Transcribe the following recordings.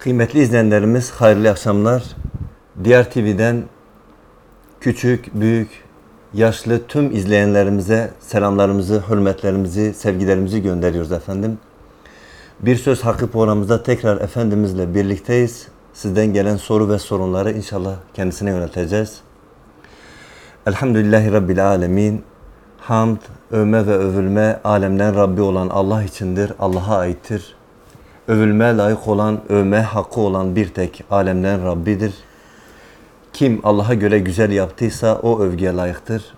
Kıymetli izleyenlerimiz hayırlı akşamlar. Diğer TV'den küçük, büyük, yaşlı tüm izleyenlerimize selamlarımızı, hürmetlerimizi, sevgilerimizi gönderiyoruz efendim. Bir Söz Hakkı programımızda tekrar Efendimizle birlikteyiz. Sizden gelen soru ve sorunları inşallah kendisine yönelteceğiz. Elhamdülillahi Rabbil Alemin. Hamd, övme ve övülme alemden Rabbi olan Allah içindir, Allah'a aittir. Övülme layık olan, övme hakkı olan bir tek alemden Rabbidir. Kim Allah'a göre güzel yaptıysa o övgüye layıktır.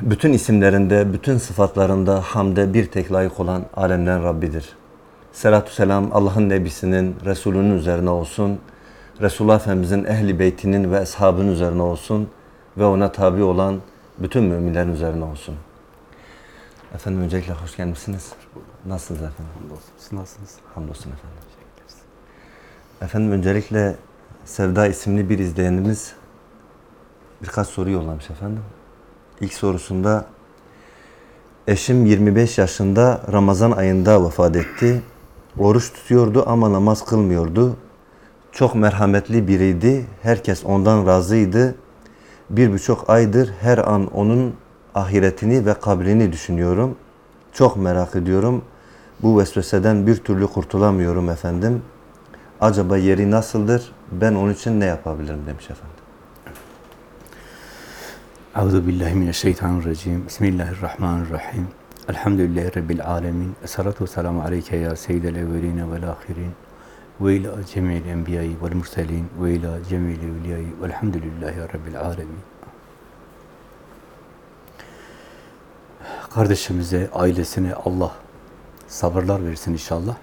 Bütün isimlerinde, bütün sıfatlarında hamde bir tek layık olan alemden Rabbidir. Selatü selam Allah'ın Nebisinin, Resulünün üzerine olsun. Resulullah Efendimizin ehli beytinin ve ashabının üzerine olsun. Ve ona tabi olan bütün müminlerin üzerine olsun. Efendim öncelikle hoş gelmişsiniz. Nasılsınız efendim? Hamdolsun. Siz nasılsınız? Hamdolsun efendim. Efendim öncelikle Sevda isimli bir izleyenimiz birkaç soru yollamış efendim. İlk sorusunda eşim 25 yaşında Ramazan ayında vefat etti. Oruç tutuyordu ama namaz kılmıyordu. Çok merhametli biriydi. Herkes ondan razıydı. Bir buçuk aydır her an onun ahiretini ve kabrini düşünüyorum. Çok merak ediyorum. Bu vesveseden bir türlü kurtulamıyorum efendim. Acaba yeri nasıldır? Ben onun için ne yapabilirim demiş efendim. Euzu billahi mineşşeytanirracim. Bismillahirrahmanirrahim. Elhamdülillahi rabbil alamin. Essalatu vesselamu aleyke ya seyyidel evvelin ve'l ahirin. Ve ila cemil enbiya'i ve'l murselin ve ila cemil evliya'i ve'lhamdülillahi rabbil alamin. Kardeşimize, ailesine Allah sabırlar versin inşallah.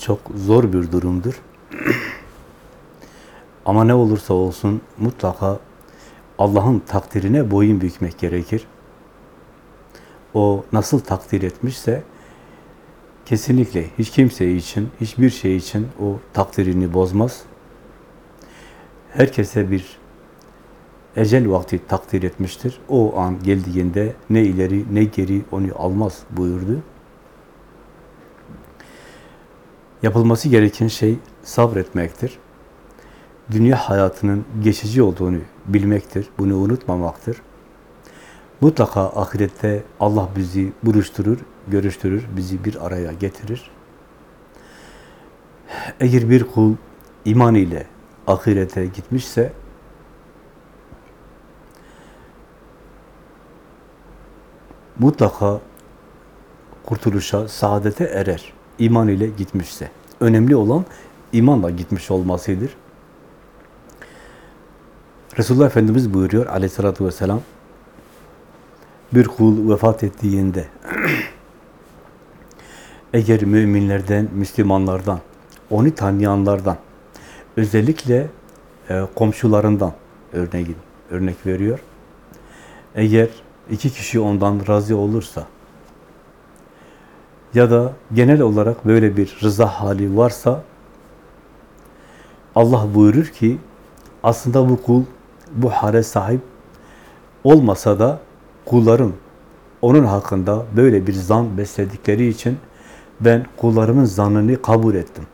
Çok zor bir durumdur. Ama ne olursa olsun mutlaka Allah'ın takdirine boyun bükmek gerekir. O nasıl takdir etmişse kesinlikle hiç kimse için, hiçbir şey için o takdirini bozmaz. Herkese bir ecel vakti takdir etmiştir. O an geldiğinde ne ileri ne geri onu almaz buyurdu. Yapılması gereken şey sabretmektir. Dünya hayatının geçici olduğunu bilmektir. Bunu unutmamaktır. Mutlaka ahirette Allah bizi buluşturur, görüştürür, bizi bir araya getirir. Eğer bir kul iman ile ahirete gitmişse mutlaka kurtuluşa, saadete erer. İman ile gitmişse. Önemli olan imanla gitmiş olmasıdır. Resulullah Efendimiz buyuruyor aleyhissalatü vesselam bir kul vefat ettiğinde eğer müminlerden, Müslümanlardan, onu tanıyanlardan, özellikle e, komşularından örneğin, örnek veriyor. Eğer iki kişi ondan razı olursa ya da genel olarak böyle bir rıza hali varsa Allah buyurur ki aslında bu kul bu hale sahip olmasa da kullarım onun hakkında böyle bir zan besledikleri için ben kullarımın zanını kabul ettim.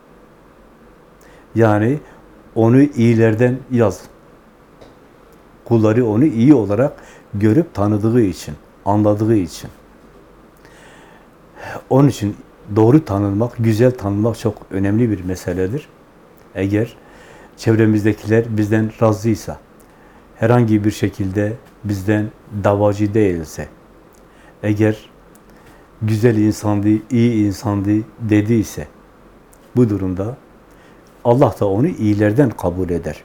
Yani onu iyilerden yaz. Kulları onu iyi olarak görüp tanıdığı için, anladığı için. Onun için doğru tanınmak, güzel tanınmak çok önemli bir meseledir. Eğer çevremizdekiler bizden razıysa, herhangi bir şekilde bizden davacı değilse, eğer güzel insandı, iyi insandı dediyse, bu durumda Allah da onu iyilerden kabul eder.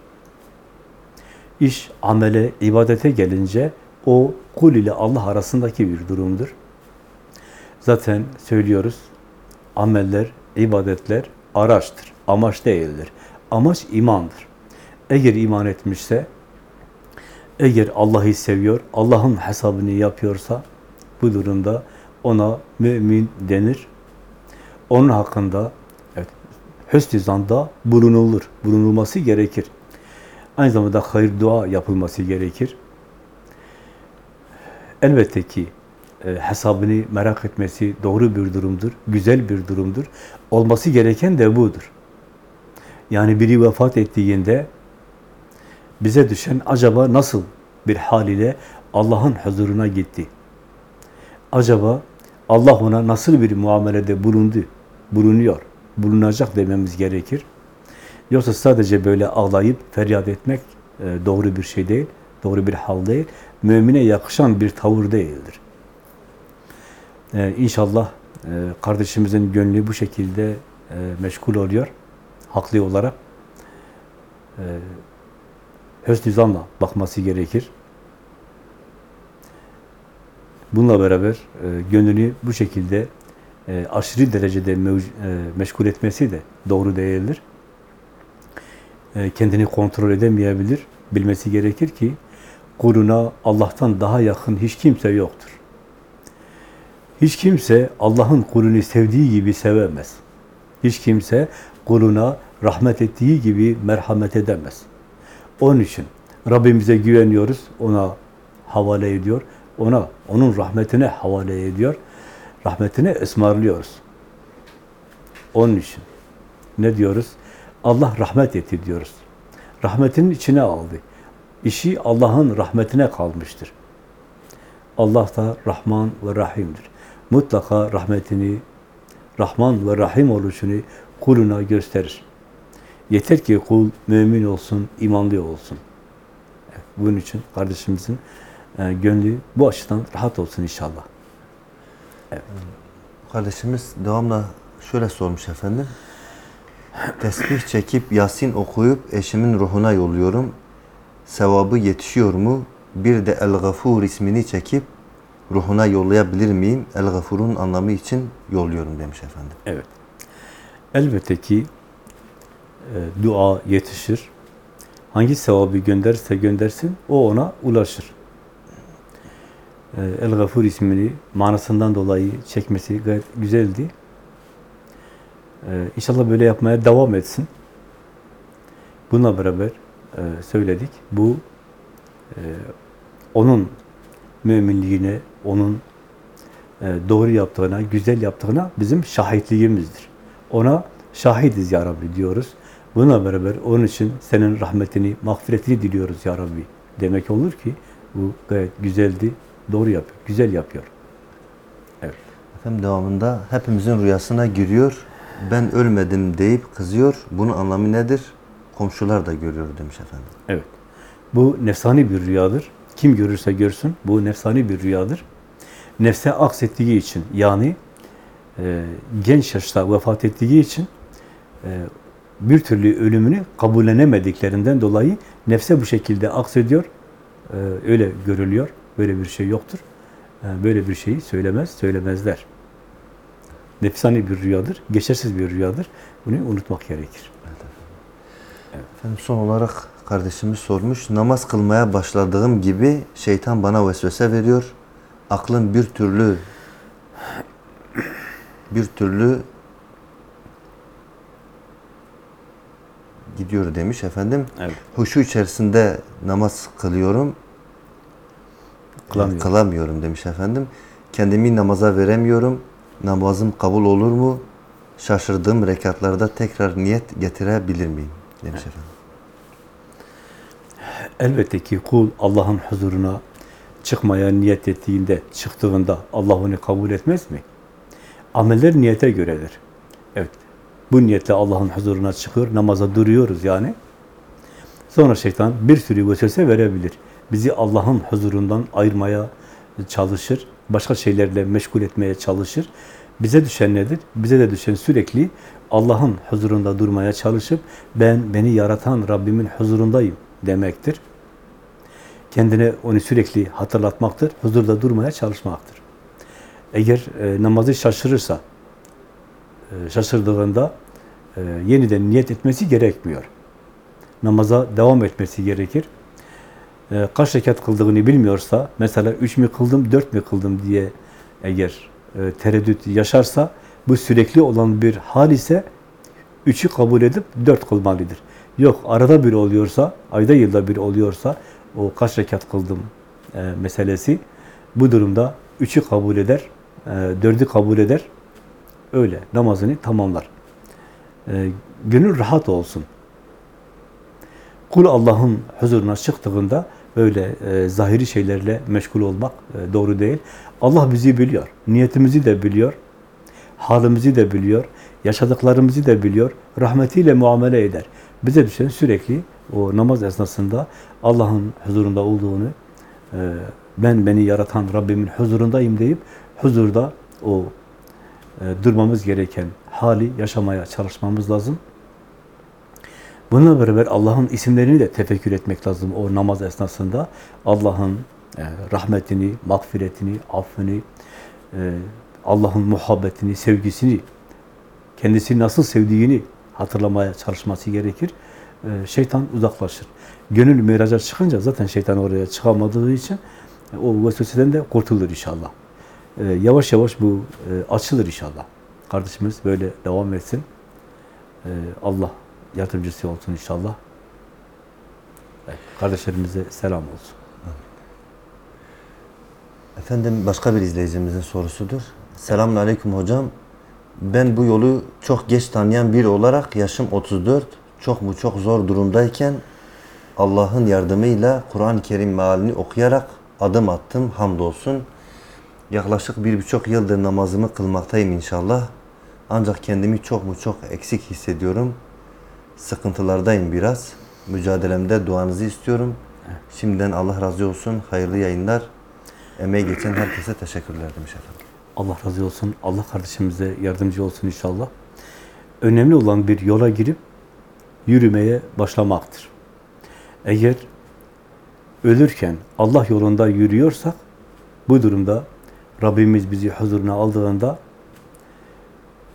İş amele, ibadete gelince o kul ile Allah arasındaki bir durumdur. Zaten söylüyoruz, ameller, ibadetler araçtır, amaç değildir. Amaç imandır. Eğer iman etmişse, eğer Allah'ı seviyor, Allah'ın hesabını yapıyorsa, bu durumda ona mümin denir. Onun hakkında evet, hösn-i zanda bulunulur, bulunulması gerekir. Aynı zamanda hayır dua yapılması gerekir. Elbette ki e, hesabını merak etmesi doğru bir durumdur, güzel bir durumdur. Olması gereken de budur. Yani biri vefat ettiğinde bize düşen acaba nasıl bir hal ile Allah'ın huzuruna gitti? Acaba Allah ona nasıl bir muamelede bulundu, bulunuyor, bulunacak dememiz gerekir. Yoksa sadece böyle ağlayıp feryat etmek e, doğru bir şey değil, doğru bir hal değil. Mümine yakışan bir tavır değildir. E, İnşallah e, kardeşimizin gönlü bu şekilde e, meşgul oluyor, haklı olarak. E, hüsnü zanla bakması gerekir. Bununla beraber e, gönlünü bu şekilde e, aşırı derecede mev- e, meşgul etmesi de doğru değildir. E, kendini kontrol edemeyebilir. Bilmesi gerekir ki kuluna Allah'tan daha yakın hiç kimse yoktur. Hiç kimse Allah'ın kulunu sevdiği gibi sevemez. Hiç kimse kuluna rahmet ettiği gibi merhamet edemez. Onun için Rabbimize güveniyoruz, ona havale ediyor, ona, onun rahmetine havale ediyor, rahmetine ısmarlıyoruz. Onun için ne diyoruz? Allah rahmet etti diyoruz. Rahmetinin içine aldı. İşi Allah'ın rahmetine kalmıştır. Allah da Rahman ve Rahim'dir. Mutlaka rahmetini, Rahman ve Rahim oluşunu kuluna gösterir. Yeter ki kul mümin olsun, imanlı olsun. Evet, bunun için kardeşimizin e, gönlü bu açıdan rahat olsun inşallah. Kardeşimiz devamla şöyle sormuş efendim. Tesbih çekip Yasin okuyup eşimin ruhuna yolluyorum. Sevabı yetişiyor mu? Bir de El-Gafur ismini çekip ruhuna yollayabilir miyim? El-Gafur'un anlamı için yolluyorum demiş efendim. Evet. Elbette ki e, dua yetişir. Hangi sevabı gönderirse göndersin, o ona ulaşır. E, El-Gafur ismini manasından dolayı çekmesi gayet güzeldi. E, inşallah böyle yapmaya devam etsin. Bununla beraber e, söyledik. Bu e, onun müminliğine, onun e, doğru yaptığına, güzel yaptığına bizim şahitliğimizdir. Ona şahidiz ya Rabbi diyoruz. Bununla beraber onun için senin rahmetini, mağfiretini diliyoruz ya Rabbi demek olur ki bu gayet güzeldi, doğru yapıyor, güzel yapıyor. Evet. Efendim devamında hepimizin rüyasına giriyor. Ben ölmedim deyip kızıyor. Bunun anlamı nedir? Komşular da görüyor demiş efendim. Evet. Bu nefsani bir rüyadır. Kim görürse görsün bu nefsani bir rüyadır. Nefse aksettiği için yani e, genç yaşta vefat ettiği için e, bir türlü ölümünü kabullenemediklerinden dolayı nefse bu şekilde aksediyor. E, öyle görülüyor. Böyle bir şey yoktur. E, böyle bir şeyi söylemez, söylemezler. Nefsani bir rüyadır, geçersiz bir rüyadır. Bunu unutmak gerekir. Efendim son olarak kardeşimiz sormuş. Namaz kılmaya başladığım gibi şeytan bana vesvese veriyor. Aklım bir türlü bir türlü gidiyor demiş efendim. Evet. Huşu içerisinde namaz kılıyorum. Kılamıyorum. Kılamıyorum demiş efendim. Kendimi namaza veremiyorum. Namazım kabul olur mu? Şaşırdığım rekatlarda tekrar niyet getirebilir miyim? Demiş efendim. Elbette ki kul Allah'ın huzuruna çıkmaya niyet ettiğinde, çıktığında Allah onu kabul etmez mi? Ameller niyete göredir. Evet. Bu niyetle Allah'ın huzuruna çıkıyor, namaza duruyoruz yani. Sonra şeytan bir sürü vesvese verebilir. Bizi Allah'ın huzurundan ayırmaya çalışır. Başka şeylerle meşgul etmeye çalışır. Bize düşen nedir? Bize de düşen sürekli Allah'ın huzurunda durmaya çalışıp ben beni yaratan Rabbimin huzurundayım demektir. Kendine onu sürekli hatırlatmaktır. Huzurda durmaya çalışmaktır. Eğer e, namazı şaşırırsa, e, şaşırdığında e, yeniden niyet etmesi gerekmiyor. Namaza devam etmesi gerekir. E, kaç rekat kıldığını bilmiyorsa, mesela üç mü kıldım, dört mü kıldım diye eğer tereddüt yaşarsa, bu sürekli olan bir hal ise üçü kabul edip dört kılmalıdır. Yok, arada bir oluyorsa, ayda yılda bir oluyorsa, o kaç rekat kıldım e, meselesi, bu durumda üçü kabul eder, e, dördü kabul eder. Öyle namazını tamamlar. E, gönül rahat olsun. Kul Allah'ın huzuruna çıktığında böyle e, zahiri şeylerle meşgul olmak e, doğru değil. Allah bizi biliyor. Niyetimizi de biliyor. Halimizi de biliyor. Yaşadıklarımızı da biliyor. Rahmetiyle muamele eder. Bize düşen sürekli o namaz esnasında Allah'ın huzurunda olduğunu e, ben beni yaratan Rabbimin huzurundayım deyip huzurda o e, durmamız gereken hali yaşamaya çalışmamız lazım. Bununla beraber Allah'ın isimlerini de tefekkür etmek lazım o namaz esnasında. Allah'ın e, rahmetini, mağfiretini, affını, e, Allah'ın muhabbetini, sevgisini, kendisini nasıl sevdiğini hatırlamaya çalışması gerekir. E, şeytan uzaklaşır. Gönül miraca çıkınca zaten şeytan oraya çıkamadığı için o vesveseden de kurtulur inşallah. Yavaş yavaş bu açılır inşallah. Kardeşimiz böyle devam etsin. Allah yardımcısı olsun inşallah. Kardeşlerimize selam olsun. Efendim başka bir izleyicimizin sorusudur. Selamun Aleyküm hocam. Ben bu yolu çok geç tanıyan biri olarak yaşım 34, çok mu çok zor durumdayken Allah'ın yardımıyla Kur'an-ı Kerim mealini okuyarak adım attım hamdolsun. Yaklaşık bir buçuk yıldır namazımı kılmaktayım inşallah. Ancak kendimi çok mu çok eksik hissediyorum. Sıkıntılardayım biraz. Mücadelemde duanızı istiyorum. Şimdiden Allah razı olsun. Hayırlı yayınlar. Emeği geçen herkese teşekkürler demiş efendim. Allah razı olsun. Allah kardeşimize yardımcı olsun inşallah. Önemli olan bir yola girip yürümeye başlamaktır. Eğer ölürken Allah yolunda yürüyorsak bu durumda Rabbimiz bizi huzuruna aldığında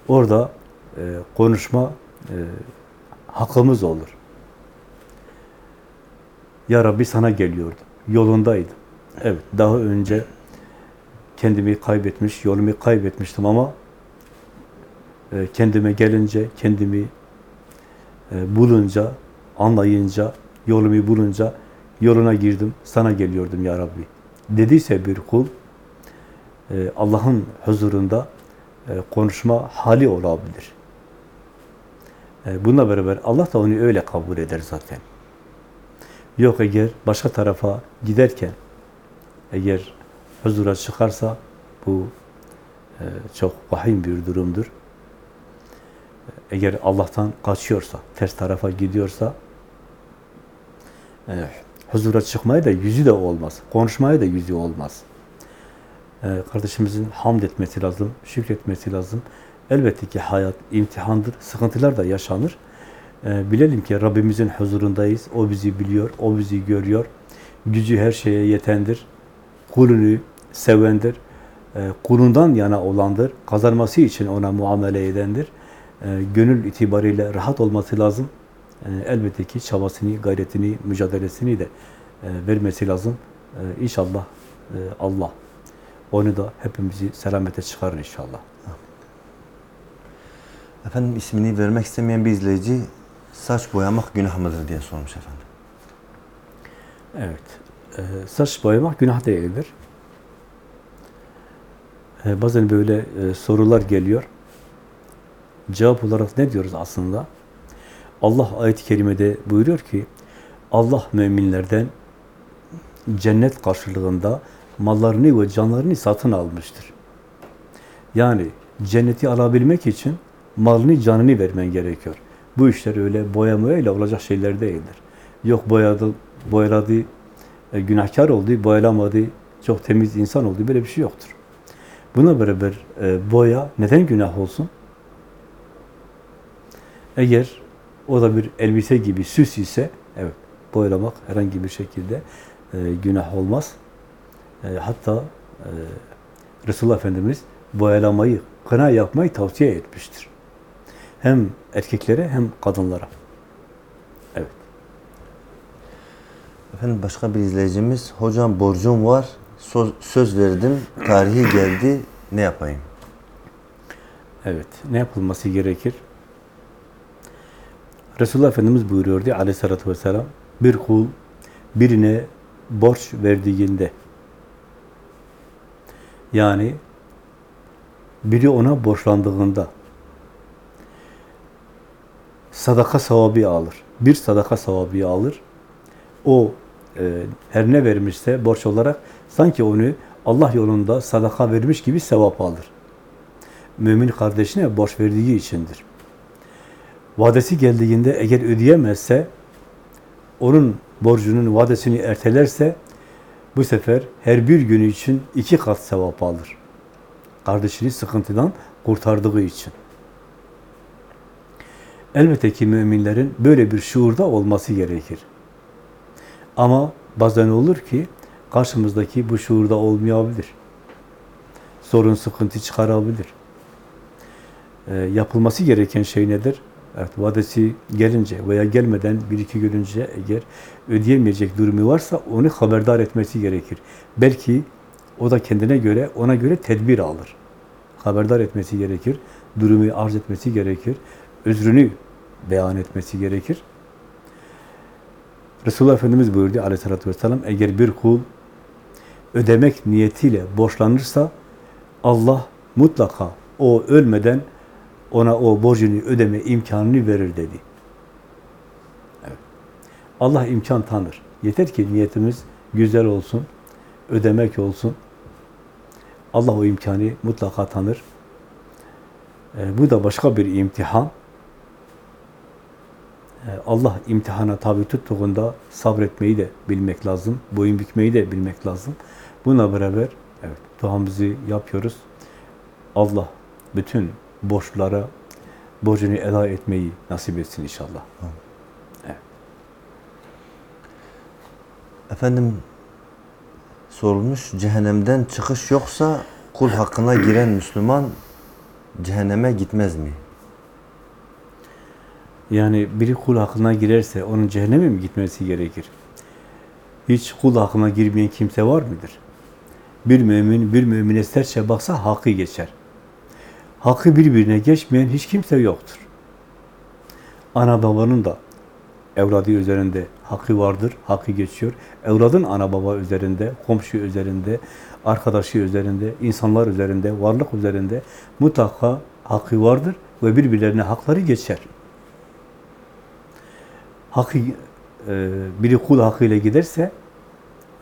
orada e, konuşma e, hakkımız olur. Ya Rabbi sana geliyordum. Yolundaydım. Evet, daha önce kendimi kaybetmiş, yolumu kaybetmiştim ama e, kendime gelince, kendimi e, bulunca, anlayınca, yolumu bulunca yoluna girdim, sana geliyordum ya Rabbi. Dediyse bir kul, e, Allah'ın huzurunda konuşma hali olabilir. E, bununla beraber Allah da onu öyle kabul eder zaten. Yok eğer başka tarafa giderken, eğer huzura çıkarsa bu e, çok vahim bir durumdur. Eğer Allah'tan kaçıyorsa, ters tarafa gidiyorsa e, huzura çıkmaya da yüzü de olmaz. Konuşmaya da yüzü olmaz. E, kardeşimizin hamd etmesi lazım, şükretmesi lazım. Elbette ki hayat imtihandır, sıkıntılar da yaşanır. E, bilelim ki Rabbimizin huzurundayız. O bizi biliyor, o bizi görüyor. Gücü her şeye yetendir. Kulunu sevendir. E, kulundan yana olandır. Kazanması için ona muamele edendir. E, gönül itibariyle rahat olması lazım. E, elbette ki çabasını, gayretini, mücadelesini de e, vermesi lazım. E, inşallah e, Allah onu da hepimizi selamete çıkarır inşallah. Efendim ismini vermek istemeyen bir izleyici saç boyamak günah mıdır diye sormuş efendim. Evet. E, saç boyamak günah değildir. E, bazen böyle e, sorular geliyor. Cevap olarak ne diyoruz aslında? Allah ayet-i kerimede buyuruyor ki Allah müminlerden cennet karşılığında mallarını ve canlarını satın almıştır. Yani cenneti alabilmek için malını, canını vermen gerekiyor. Bu işler öyle boyamayla olacak şeyler değildir. Yok boyadı, boyaladı, e, günahkar oldu, boyalamadı, çok temiz insan oldu. Böyle bir şey yoktur. Buna beraber e, boya neden günah olsun? Eğer o da bir elbise gibi süs ise, evet, boyalamak herhangi bir şekilde e, günah olmaz. E, hatta e, Resulullah Efendimiz boyalamayı, kına yapmayı tavsiye etmiştir. Hem erkeklere hem kadınlara. Evet. Efendim başka bir izleyicimiz, hocam borcum var, söz, söz verdim, tarihi geldi, ne yapayım? Evet. Ne yapılması gerekir? Resulullah Efendimiz buyuruyordu aleyhissalatü vesselam, bir kul birine borç verdiğinde Yani biri ona borçlandığında sadaka sevabı alır. Bir sadaka sevabı alır. O e, her ne vermişse borç olarak sanki onu Allah yolunda sadaka vermiş gibi sevap alır. Mümin kardeşine borç verdiği içindir. Vadesi geldiğinde eğer ödeyemezse onun borcunun vadesini ertelerse bu sefer her bir günü için iki kat sevap alır. Kardeşini sıkıntıdan kurtardığı için. Elbette ki müminlerin böyle bir şuurda olması gerekir. Ama bazen olur ki karşımızdaki bu şuurda olmayabilir. Sorun, sıkıntı çıkarabilir. Ee, yapılması gereken şey nedir? Evet, vadesi gelince veya gelmeden bir iki gün önce eğer ödeyemeyecek durumu varsa onu haberdar etmesi gerekir. Belki o da kendine göre, ona göre tedbir alır. Haberdar etmesi gerekir, durumu arz etmesi gerekir, özrünü beyan etmesi gerekir. Resulullah Efendimiz buyurdu aleyhissalatü vesselam, eğer bir kul ödemek niyetiyle borçlanırsa Allah mutlaka o ölmeden ona o borcunu ödeme imkanını verir dedi. Evet. Allah imkan tanır. Yeter ki niyetimiz güzel olsun, ödemek olsun. Allah o imkanı mutlaka tanır. E, bu da başka bir imtihan. E, Allah imtihana tabi tuttuğunda sabretmeyi de bilmek lazım, boyun bükmeyi de bilmek lazım. Buna beraber evet duamızı yapıyoruz. Allah bütün borçlara borcunu eda etmeyi nasip etsin inşallah. Efendim sorulmuş cehennemden çıkış yoksa kul hakkına giren Müslüman cehenneme gitmez mi? Yani biri kul hakkına girerse onun cehenneme mi gitmesi gerekir? Hiç kul hakkına girmeyen kimse var mıdır? Bir mümin bir mümine sertçe baksa hakkı geçer. Hakkı birbirine geçmeyen hiç kimse yoktur. Ana babanın da evladı üzerinde hakkı vardır, hakkı geçiyor. Evladın ana baba üzerinde, komşu üzerinde, arkadaşı üzerinde, insanlar üzerinde, varlık üzerinde mutlaka hakkı vardır ve birbirlerine hakları geçer. Hakkı, e, biri kul hakkıyla giderse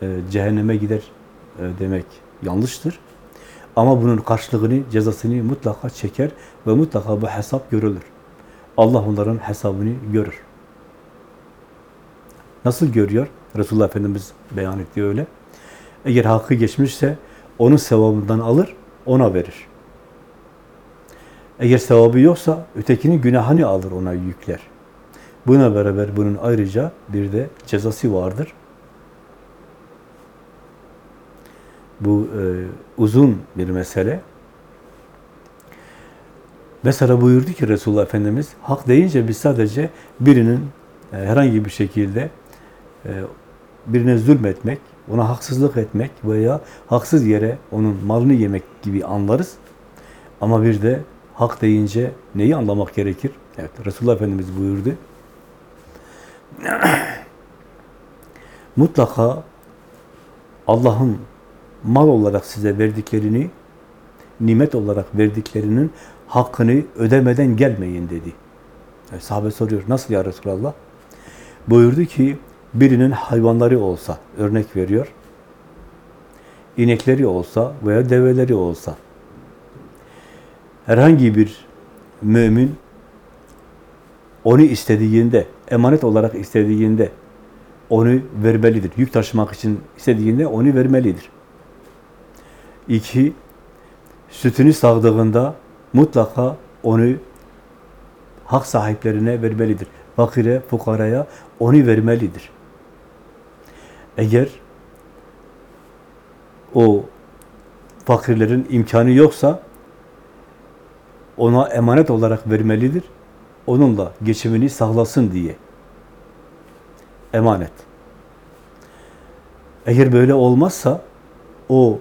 e, cehenneme gider e, demek yanlıştır. Ama bunun karşılığını, cezasını mutlaka çeker ve mutlaka bu hesap görülür. Allah onların hesabını görür. Nasıl görüyor? Resulullah Efendimiz beyan etti öyle. Eğer hakkı geçmişse onun sevabından alır, ona verir. Eğer sevabı yoksa ötekinin günahını alır, ona yükler. Buna beraber bunun ayrıca bir de cezası vardır. Bu e, uzun bir mesele. Mesela buyurdu ki Resulullah Efendimiz, hak deyince biz sadece birinin e, herhangi bir şekilde e, birine zulmetmek, ona haksızlık etmek veya haksız yere onun malını yemek gibi anlarız. Ama bir de hak deyince neyi anlamak gerekir? Evet, Resulullah Efendimiz buyurdu. Mutlaka Allah'ın mal olarak size verdiklerini, nimet olarak verdiklerinin hakkını ödemeden gelmeyin dedi. Yani sahabe soruyor, nasıl ya Resulallah? Buyurdu ki, birinin hayvanları olsa, örnek veriyor, inekleri olsa veya develeri olsa, herhangi bir mümin onu istediğinde, emanet olarak istediğinde onu vermelidir. Yük taşımak için istediğinde onu vermelidir. İki, sütünü sağdığında mutlaka onu hak sahiplerine vermelidir. Fakire, fukaraya onu vermelidir. Eğer o fakirlerin imkanı yoksa ona emanet olarak vermelidir. Onunla geçimini sağlasın diye. Emanet. Eğer böyle olmazsa o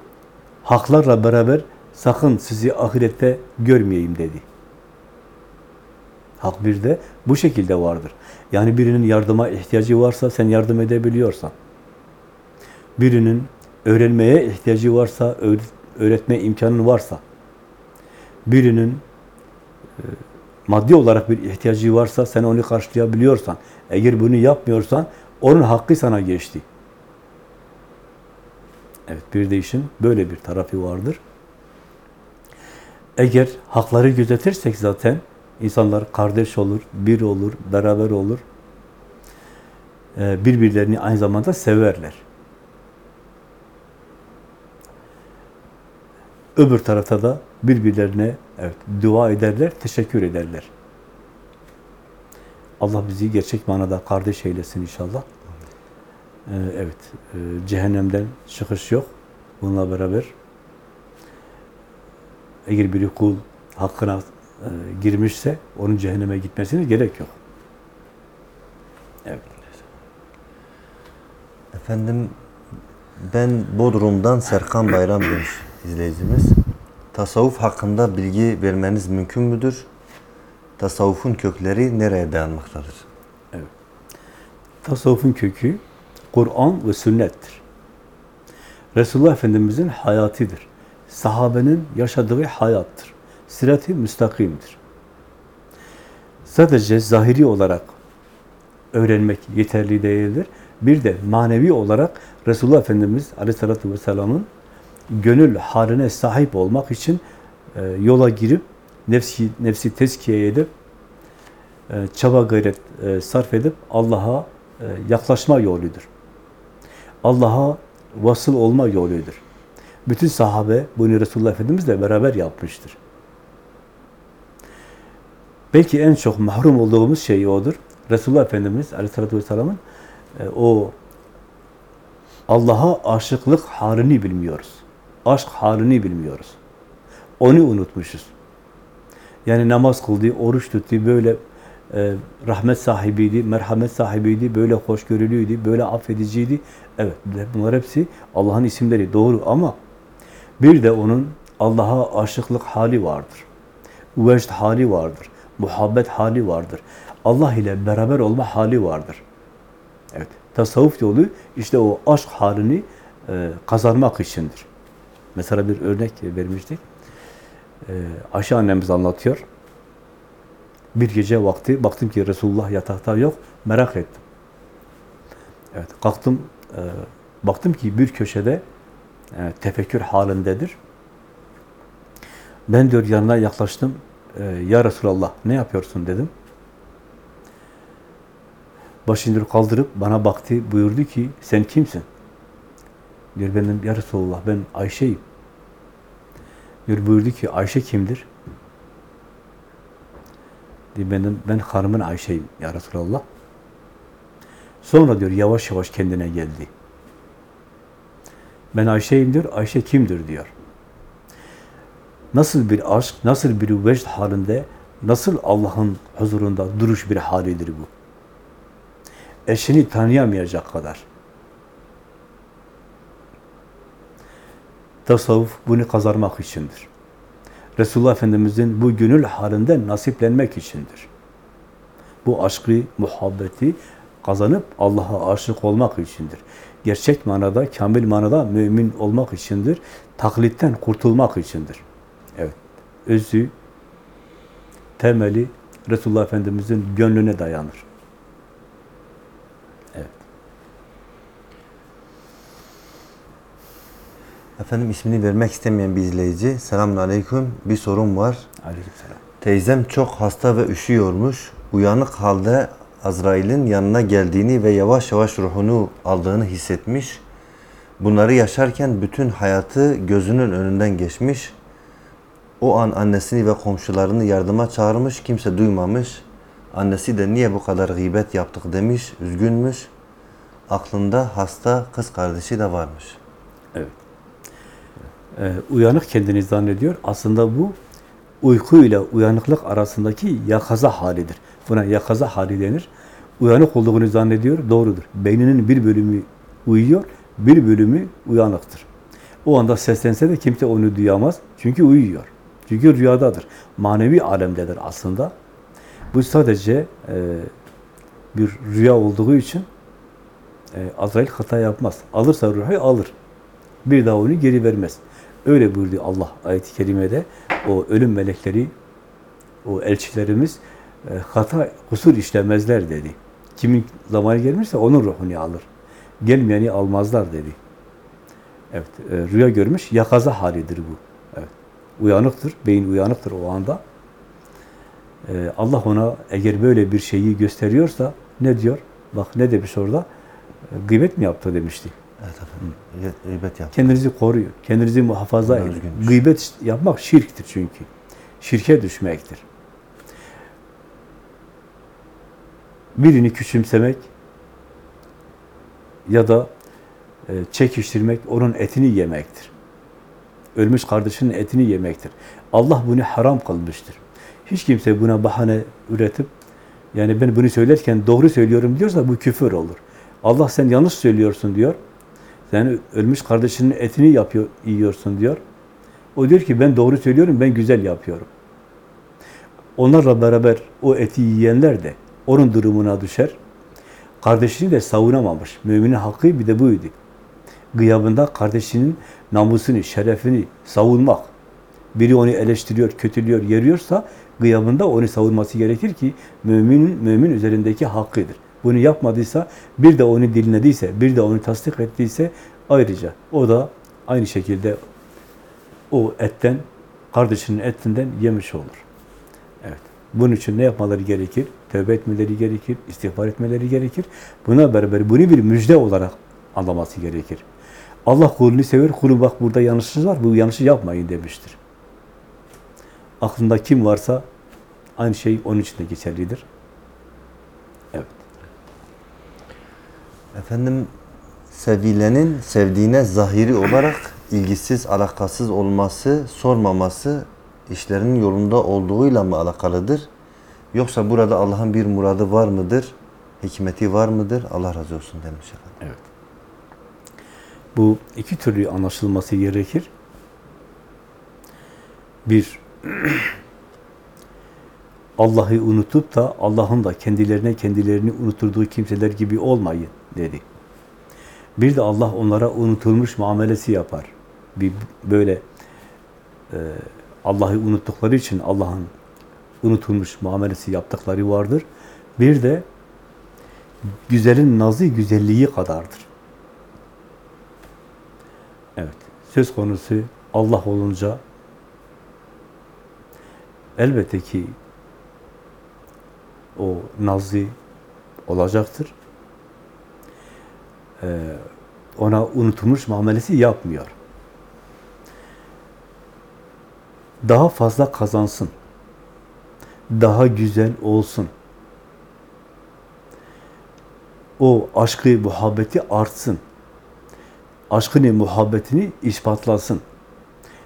haklarla beraber sakın sizi ahirette görmeyeyim dedi. Hak bir de bu şekilde vardır. Yani birinin yardıma ihtiyacı varsa sen yardım edebiliyorsan, birinin öğrenmeye ihtiyacı varsa öğretme imkanın varsa, birinin e, maddi olarak bir ihtiyacı varsa, sen onu karşılayabiliyorsan, eğer bunu yapmıyorsan, onun hakkı sana geçti. Evet, bir de işin böyle bir tarafı vardır. Eğer hakları gözetirsek zaten insanlar kardeş olur, bir olur, beraber olur. Ee, Birbirlerini aynı zamanda severler. Öbür tarafta da birbirlerine evet, dua ederler, teşekkür ederler. Allah bizi gerçek manada kardeş eylesin inşallah. Ee, evet, e, cehennemden çıkış yok. Bununla beraber eğer bir kul hakkına e, girmişse onun cehenneme gitmesine gerek yok. Evet. Efendim ben Bodrum'dan Serkan Bayram demiş izleyicimiz. Tasavvuf hakkında bilgi vermeniz mümkün müdür? Tasavvufun kökleri nereye dayanmaktadır? Tasavvufun kökü Kur'an ve sünnettir. Resulullah Efendimizin hayatıdır. Sahabenin yaşadığı hayattır. Sirat-i müstakimdir. Sadece zahiri olarak öğrenmek yeterli değildir. Bir de manevi olarak Resulullah Efendimiz Aleyhisselatü Vesselam'ın gönül haline sahip olmak için e, yola girip nefsi, nefsi tezkiye edip e, çaba gayret e, sarf edip Allah'a e, yaklaşma yoludur. Allah'a vasıl olma yoludur. Bütün sahabe bunu Resulullah Efendimizle beraber yapmıştır. Belki en çok mahrum olduğumuz şey odur. Resulullah Efendimiz Aleyhisselatü Vesselam'ın e, o Allah'a aşıklık halini bilmiyoruz. Aşk halini bilmiyoruz. Onu unutmuşuz. Yani namaz kıldı, oruç tuttu, böyle e, rahmet sahibiydi, merhamet sahibiydi, böyle hoşgörülüydü, böyle affediciydi. Evet, bunlar hepsi Allah'ın isimleri doğru ama bir de onun Allah'a aşıklık hali vardır. Vecd hali vardır. Muhabbet hali vardır. Allah ile beraber olma hali vardır. Evet, tasavvuf yolu işte o aşk halini e, kazanmak içindir. Mesela bir örnek vermiştik. E, Ayşe annemiz anlatıyor. Bir gece vakti baktım ki Resulullah yatakta yok. Merak ettim. Evet, kalktım. E, baktım ki bir köşede e, tefekkür halindedir. Ben diyor yanına yaklaştım. E, ya Resulallah ne yapıyorsun dedim. Başını kaldırıp bana baktı. Buyurdu ki sen kimsin? Diyor benim ya Resulallah ben Ayşe'yim. Buyurdu ki Ayşe kimdir? Diyor benim ben hanımın Ayşe'yim ya Resulallah. Sonra diyor yavaş yavaş kendine geldi. Ben Ayşe'yim diyor. Ayşe kimdir diyor. Nasıl bir aşk, nasıl bir vecd halinde, nasıl Allah'ın huzurunda duruş bir halidir bu. Eşini tanıyamayacak kadar. Tasavvuf bunu kazanmak içindir. Resulullah Efendimiz'in bu gönül halinde nasiplenmek içindir. Bu aşkı, muhabbeti kazanıp Allah'a aşık olmak içindir. Gerçek manada, kamil manada mümin olmak içindir. Taklitten kurtulmak içindir. Evet. Özü, temeli Resulullah Efendimiz'in gönlüne dayanır. Evet. Efendim ismini vermek istemeyen bir izleyici. Selamun Aleyküm. Bir sorum var. Aleykümselam. Teyzem çok hasta ve üşüyormuş. Uyanık halde Azrail'in yanına geldiğini ve yavaş yavaş ruhunu aldığını hissetmiş. Bunları yaşarken bütün hayatı gözünün önünden geçmiş. O an annesini ve komşularını yardıma çağırmış, kimse duymamış. Annesi de niye bu kadar gıybet yaptık demiş, üzgünmüş. Aklında hasta kız kardeşi de varmış. Evet. Ee, uyanık kendini zannediyor. Aslında bu uyku ile uyanıklık arasındaki yakaza halidir. Buna yakaza hali denir. Uyanık olduğunu zannediyor. Doğrudur. Beyninin bir bölümü uyuyor, bir bölümü uyanıktır. O anda seslense de kimse onu duyamaz. Çünkü uyuyor. Çünkü rüyadadır. Manevi alemdedir aslında. Bu sadece e, bir rüya olduğu için e, Azrail hata yapmaz. Alırsa ruhu alır. Bir daha onu geri vermez. Öyle buyurdu Allah ayet-i kerimede. O ölüm melekleri, o elçilerimiz e, hata, kusur işlemezler dedi. Kimin zamanı gelmişse onun ruhunu alır. Gelmeyeni almazlar dedi. Evet, e, rüya görmüş, yakaza halidir bu. Evet, uyanıktır, beyin uyanıktır o anda. E, Allah ona eğer böyle bir şeyi gösteriyorsa ne diyor? Bak ne demiş orada? Gıybet mi yaptı demişti. Evet efendim. Gı- Gıybet yap. Kendinizi koruyun, kendinizi muhafaza edin. Gıybet yapmak şirktir çünkü. Şirke düşmektir. Birini küçümsemek ya da e, çekiştirmek, onun etini yemektir. Ölmüş kardeşinin etini yemektir. Allah bunu haram kılmıştır. Hiç kimse buna bahane üretip, yani ben bunu söylerken doğru söylüyorum diyorsa bu küfür olur. Allah sen yanlış söylüyorsun diyor. Sen ölmüş kardeşinin etini yapıyor, yiyorsun diyor. O diyor ki ben doğru söylüyorum, ben güzel yapıyorum. Onlarla beraber o eti yiyenler de onun durumuna düşer. Kardeşini de savunamamış. Müminin hakkı bir de buydu. Gıyabında kardeşinin namusunu, şerefini savunmak. Biri onu eleştiriyor, kötülüyor, yeriyorsa gıyabında onu savunması gerekir ki müminin mümin üzerindeki hakkıdır. Bunu yapmadıysa, bir de onu dinlediyse, bir de onu tasdik ettiyse ayrıca o da aynı şekilde o etten, kardeşinin etinden yemiş olur. Evet. Bunun için ne yapmaları gerekir? Tövbe etmeleri gerekir, istiğfar etmeleri gerekir. Buna beraber bunu bir müjde olarak anlaması gerekir. Allah kulunu sever, kulu bak burada yanlışınız var, bu yanlışı yapmayın demiştir. Aklında kim varsa aynı şey onun için de geçerlidir. Efendim sevilenin sevdiğine zahiri olarak ilgisiz, alakasız olması, sormaması işlerinin yolunda olduğuyla mı alakalıdır? Yoksa burada Allah'ın bir muradı var mıdır? Hikmeti var mıdır? Allah razı olsun demiş efendim. Evet. Bu iki türlü anlaşılması gerekir. Bir, Allah'ı unutup da Allah'ın da kendilerine kendilerini unuturduğu kimseler gibi olmayın dedi. Bir de Allah onlara unutulmuş muamelesi yapar. Bir böyle e, Allah'ı unuttukları için Allah'ın unutulmuş muamelesi yaptıkları vardır. Bir de güzelin nazı güzelliği kadardır. Evet. Söz konusu Allah olunca elbette ki o nazı olacaktır. Ee, ona unutulmuş muamelesi yapmıyor. Daha fazla kazansın. Daha güzel olsun. O aşkı, muhabbeti artsın. Aşkını, muhabbetini ispatlasın.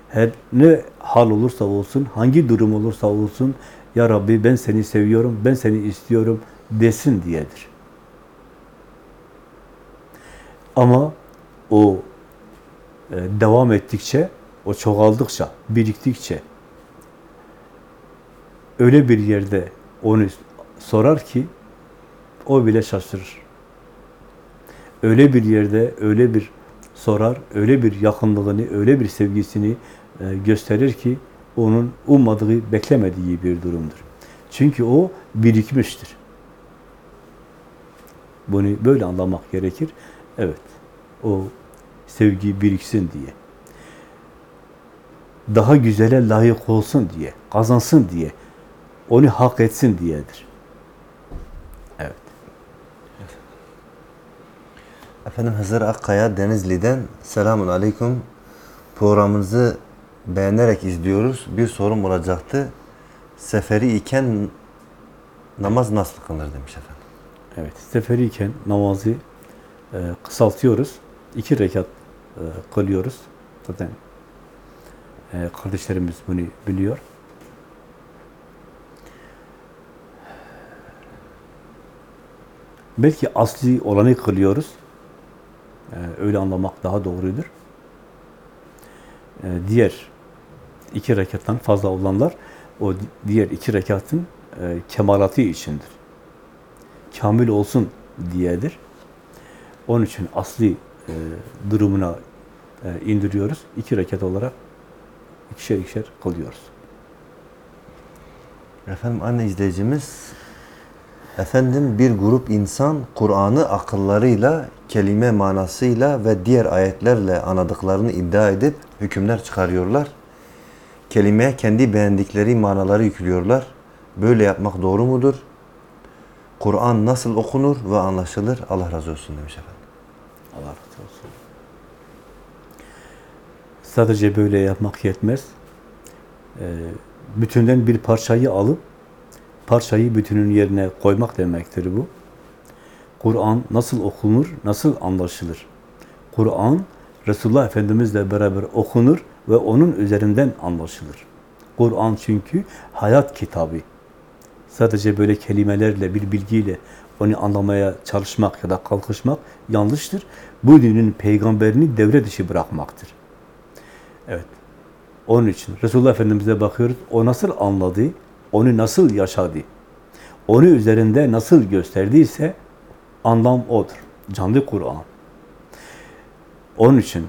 Her ne hal olursa olsun, hangi durum olursa olsun, Ya Rabbi ben seni seviyorum, ben seni istiyorum desin diyedir. Ama o e, devam ettikçe, o çoğaldıkça, biriktikçe öyle bir yerde onu sorar ki o bile şaşırır. Öyle bir yerde, öyle bir sorar, öyle bir yakınlığını, öyle bir sevgisini e, gösterir ki onun ummadığı, beklemediği bir durumdur. Çünkü o birikmiştir. Bunu böyle anlamak gerekir. Evet, o sevgi biriksin diye. Daha güzele layık olsun diye, kazansın diye, onu hak etsin diyedir. Evet. Efendim Hızır Akkaya Denizli'den Selamun Aleyküm. Programınızı beğenerek izliyoruz. Bir sorum olacaktı. Seferi iken namaz nasıl kılınır demiş efendim. Evet, seferiyken namazı e, kısaltıyoruz. İki rekat e, kılıyoruz. Zaten e, kardeşlerimiz bunu biliyor. Belki asli olanı kılıyoruz. E, öyle anlamak daha doğrudur. E, diğer iki rekattan fazla olanlar o di- diğer iki rekatın e, kemalatı içindir kamil olsun diyedir. Onun için asli e, durumuna e, indiriyoruz. İki rekat olarak ikişer ikişer kılıyoruz. Efendim anne izleyicimiz Efendim bir grup insan Kur'an'ı akıllarıyla, kelime manasıyla ve diğer ayetlerle anladıklarını iddia edip hükümler çıkarıyorlar. Kelimeye kendi beğendikleri manaları yüklüyorlar. Böyle yapmak doğru mudur? Kur'an nasıl okunur ve anlaşılır? Allah razı olsun demiş efendim. Allah razı olsun. Sadece böyle yapmak yetmez. Ee, bütünden bir parçayı alıp parçayı bütünün yerine koymak demektir bu. Kur'an nasıl okunur, nasıl anlaşılır? Kur'an Resulullah Efendimizle beraber okunur ve onun üzerinden anlaşılır. Kur'an çünkü hayat kitabı. Sadece böyle kelimelerle, bir bilgiyle onu anlamaya çalışmak ya da kalkışmak yanlıştır. Bu dinin peygamberini devre dışı bırakmaktır. Evet. Onun için Resulullah Efendimiz'e bakıyoruz. O nasıl anladı? Onu nasıl yaşadı? Onu üzerinde nasıl gösterdiyse anlam odur. Canlı Kur'an. Onun için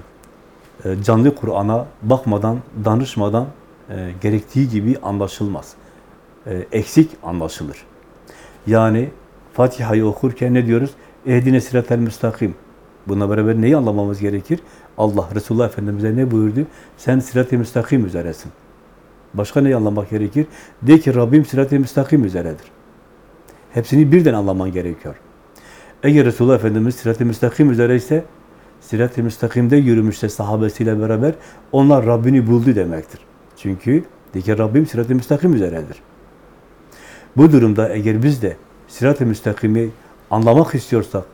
e, canlı Kur'an'a bakmadan, danışmadan e, gerektiği gibi anlaşılmaz. E, eksik anlaşılır. Yani Fatiha'yı okurken ne diyoruz? Ehdine sirat-el müstakim. Bununla beraber neyi anlamamız gerekir? Allah, Resulullah Efendimiz'e ne buyurdu? Sen sirat-i müstakim üzeresin. Başka neyi anlamak gerekir? De ki Rabbim sirat-i müstakim üzeredir. Hepsini birden anlaman gerekiyor. Eğer Resulullah Efendimiz sirat-i müstakim üzereyse, sirat-i müstakimde yürümüşse sahabesiyle beraber, onlar Rabbini buldu demektir. Çünkü de ki Rabbim sirat-i müstakim üzeredir. Bu durumda eğer biz de sirat-i müstakimi anlamak istiyorsak,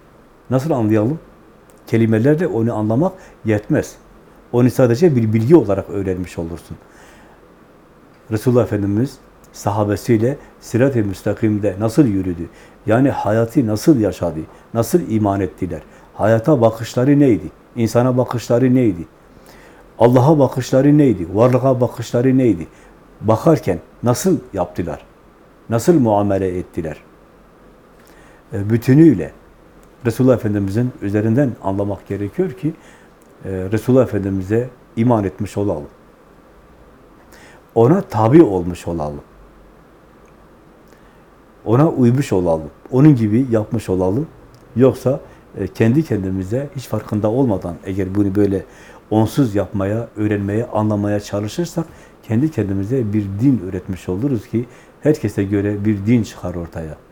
nasıl anlayalım? Kelimelerle onu anlamak yetmez. Onu sadece bir bilgi olarak öğrenmiş olursun. Resulullah Efendimiz sahabesiyle sirat-i müstakimde nasıl yürüdü? Yani hayatı nasıl yaşadı? Nasıl iman ettiler? Hayata bakışları neydi? İnsana bakışları neydi? Allah'a bakışları neydi? Varlığa bakışları neydi? Bakarken nasıl yaptılar? Nasıl muamele ettiler? E, bütünüyle Resulullah Efendimiz'in üzerinden anlamak gerekiyor ki e, Resulullah Efendimiz'e iman etmiş olalım. Ona tabi olmuş olalım. Ona uymuş olalım. Onun gibi yapmış olalım. Yoksa e, kendi kendimize hiç farkında olmadan eğer bunu böyle onsuz yapmaya, öğrenmeye, anlamaya çalışırsak kendi kendimize bir din üretmiş oluruz ki herkese göre bir din çıkar ortaya.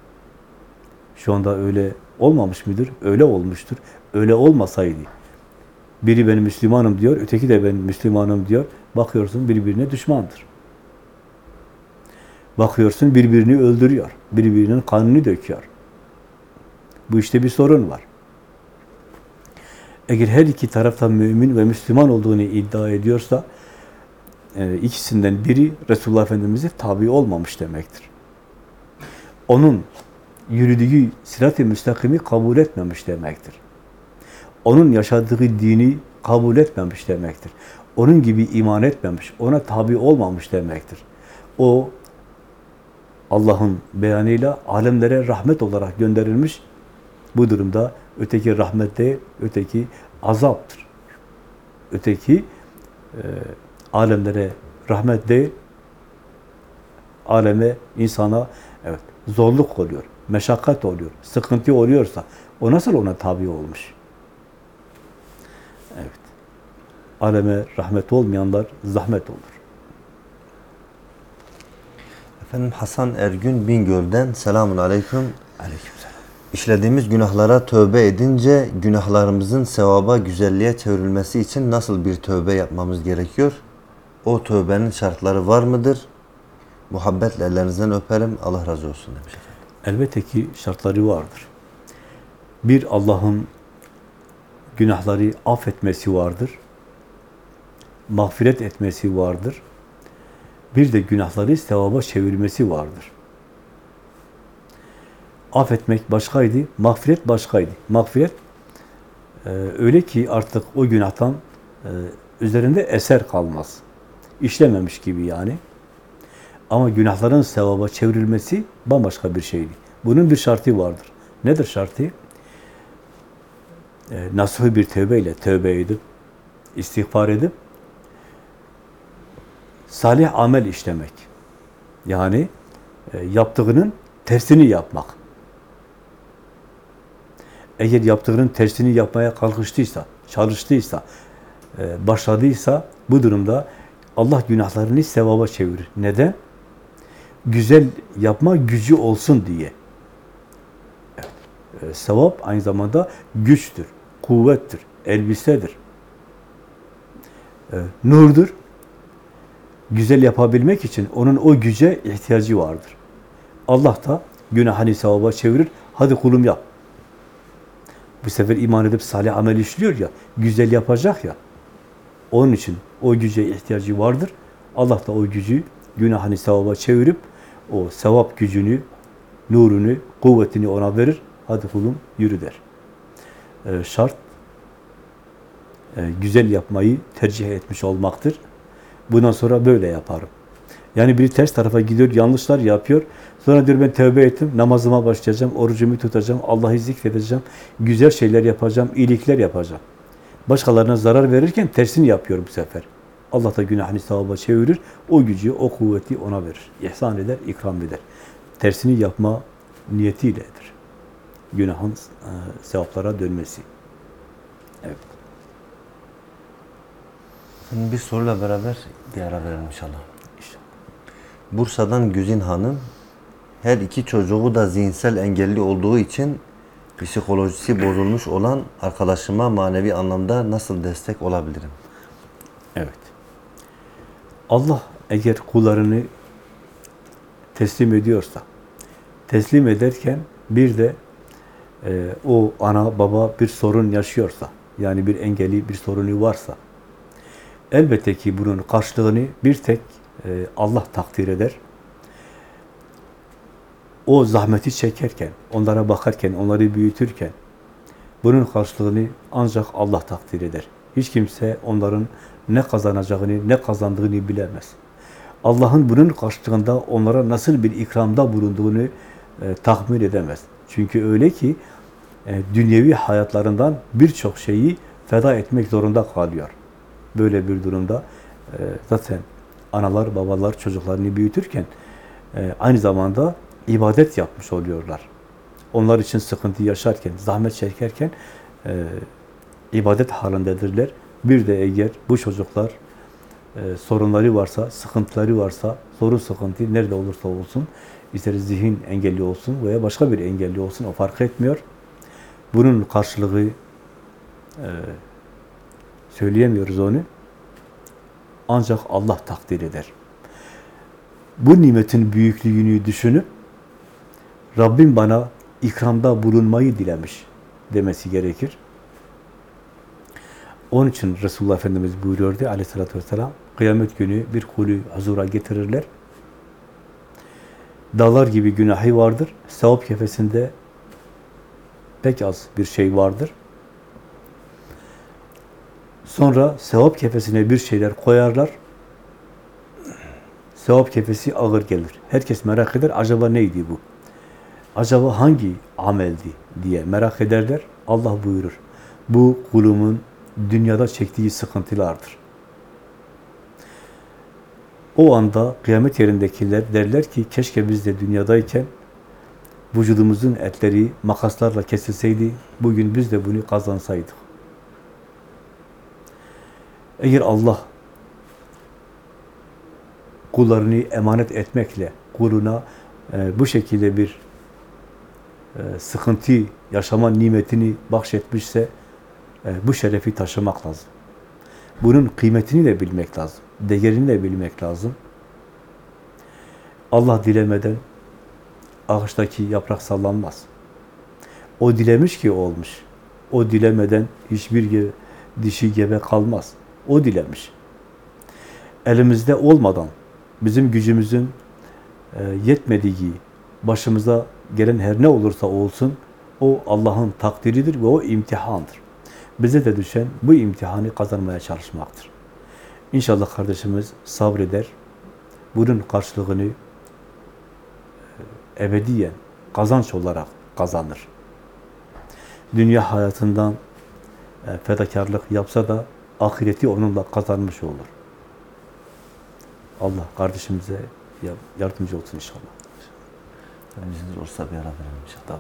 Şu anda öyle olmamış mıdır? Öyle olmuştur. Öyle olmasaydı biri ben Müslümanım diyor, öteki de ben Müslümanım diyor. Bakıyorsun birbirine düşmandır. Bakıyorsun birbirini öldürüyor. Birbirinin kanını döküyor. Bu işte bir sorun var. Eğer her iki taraftan mümin ve Müslüman olduğunu iddia ediyorsa e, ikisinden biri Resulullah Efendimiz'e tabi olmamış demektir. Onun yürüdüğü sirat-i müstakimi kabul etmemiş demektir. Onun yaşadığı dini kabul etmemiş demektir. Onun gibi iman etmemiş, ona tabi olmamış demektir. O Allah'ın beyanıyla alemlere rahmet olarak gönderilmiş. Bu durumda öteki rahmet değil, öteki azaptır. Öteki e, alemlere rahmet değil, aleme, insana evet zorluk oluyor, meşakkat oluyor, sıkıntı oluyorsa o nasıl ona tabi olmuş? Evet. Aleme rahmet olmayanlar zahmet olur. Efendim Hasan Ergün Bingöl'den selamun aleyküm. Aleykümselam. İşlediğimiz günahlara tövbe edince günahlarımızın sevaba, güzelliğe çevrilmesi için nasıl bir tövbe yapmamız gerekiyor? O tövbenin şartları var mıdır? Muhabbetle ellerinizden öperim. Allah razı olsun demiş efendim. Elbette ki şartları vardır. Bir Allah'ın günahları affetmesi vardır. Mağfiret etmesi vardır. Bir de günahları sevaba çevirmesi vardır. Affetmek başkaydı, mağfiret başkaydı. Mağfiret e, öyle ki artık o günahtan e, üzerinde eser kalmaz. İşlememiş gibi yani. Ama günahların sevaba çevrilmesi bambaşka bir şeydi. Bunun bir şartı vardır. Nedir şartı? E, nasuhi bir tövbeyle tövbe edip, istiğfar edip, salih amel işlemek. Yani e, yaptığının tersini yapmak. Eğer yaptığının tersini yapmaya kalkıştıysa, çalıştıysa, e, başladıysa bu durumda Allah günahlarını sevaba çevirir. Neden? Güzel yapma gücü olsun diye. Evet. E, sevap aynı zamanda güçtür, kuvvettir, elbisedir. E, nurdur. Güzel yapabilmek için onun o güce ihtiyacı vardır. Allah da günahını sevaba çevirir. Hadi kulum yap. Bu sefer iman edip salih amel işliyor ya, güzel yapacak ya. Onun için o güce ihtiyacı vardır. Allah da o gücü günahını sevaba çevirip o sevap gücünü, nurunu, kuvvetini ona verir. Hadi kulum yürü der. Ee, şart e, güzel yapmayı tercih etmiş olmaktır. Bundan sonra böyle yaparım. Yani biri ters tarafa gidiyor, yanlışlar yapıyor. Sonra diyor ben tövbe ettim, namazıma başlayacağım, orucumu tutacağım, Allah'ı zikredeceğim, güzel şeyler yapacağım, iyilikler yapacağım. Başkalarına zarar verirken tersini yapıyor bu sefer. Allah da günahını sevaba çevirir, o gücü, o kuvveti ona verir. İhsan eder, ikram eder. Tersini yapma niyetiyledir. Günahın e, sevaplara dönmesi. Evet. Şimdi bir soruyla beraber bir ara verelim inşallah. İnşallah. Bursa'dan Güzin Hanım her iki çocuğu da zihinsel engelli olduğu için psikolojisi bozulmuş olan arkadaşıma manevi anlamda nasıl destek olabilirim? Evet. Allah eğer kullarını teslim ediyorsa, teslim ederken bir de e, o ana baba bir sorun yaşıyorsa, yani bir engeli, bir sorunu varsa, elbette ki bunun karşılığını bir tek e, Allah takdir eder. O zahmeti çekerken, onlara bakarken, onları büyütürken, bunun karşılığını ancak Allah takdir eder. Hiç kimse onların ne kazanacağını, ne kazandığını bilemez. Allah'ın bunun karşılığında onlara nasıl bir ikramda bulunduğunu e, tahmin edemez. Çünkü öyle ki e, dünyevi hayatlarından birçok şeyi feda etmek zorunda kalıyor. Böyle bir durumda e, zaten analar, babalar çocuklarını büyütürken e, aynı zamanda ibadet yapmış oluyorlar. Onlar için sıkıntı yaşarken, zahmet çekerken e, ibadet halindedirler. Bir de eğer bu çocuklar e, sorunları varsa, sıkıntıları varsa, sorun sıkıntı nerede olursa olsun, ister zihin engelli olsun veya başka bir engelli olsun, o fark etmiyor. Bunun karşılığı e, söyleyemiyoruz onu. Ancak Allah takdir eder. Bu nimetin büyüklüğünü düşünüp Rabbim bana ikramda bulunmayı dilemiş demesi gerekir. Onun için Resulullah Efendimiz buyuruyordu aleyhissalatü vesselam, kıyamet günü bir kulü huzura getirirler. Dağlar gibi günahı vardır. Sevap kefesinde pek az bir şey vardır. Sonra sevap kefesine bir şeyler koyarlar. Sevap kefesi ağır gelir. Herkes merak eder, acaba neydi bu? Acaba hangi ameldi diye merak ederler. Allah buyurur. Bu kulumun dünyada çektiği sıkıntılardır. O anda kıyamet yerindekiler derler ki keşke biz de dünyadayken vücudumuzun etleri makaslarla kesilseydi, bugün biz de bunu kazansaydık. Eğer Allah kullarını emanet etmekle kuluna e, bu şekilde bir e, sıkıntı yaşama nimetini bahşetmişse bu şerefi taşımak lazım. Bunun kıymetini de bilmek lazım. Değerini de bilmek lazım. Allah dilemeden ağaçtaki yaprak sallanmaz. O dilemiş ki olmuş. O dilemeden hiçbir ge dişi gebe kalmaz. O dilemiş. Elimizde olmadan bizim gücümüzün e, yetmediği başımıza gelen her ne olursa olsun o Allah'ın takdiridir ve o imtihandır. Bize de düşen bu imtihanı kazanmaya çalışmaktır. İnşallah kardeşimiz sabreder. Bunun karşılığını e, ebediyen kazanç olarak kazanır. Dünya hayatından e, fedakarlık yapsa da ahireti onunla kazanmış olur. Allah kardeşimize ya- yardımcı olsun inşallah. Rabbimiz olsa bir ara verelim inşallah.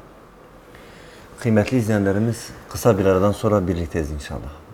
Kıymetli izleyenlerimiz kısa bir aradan sonra birlikteyiz inşallah.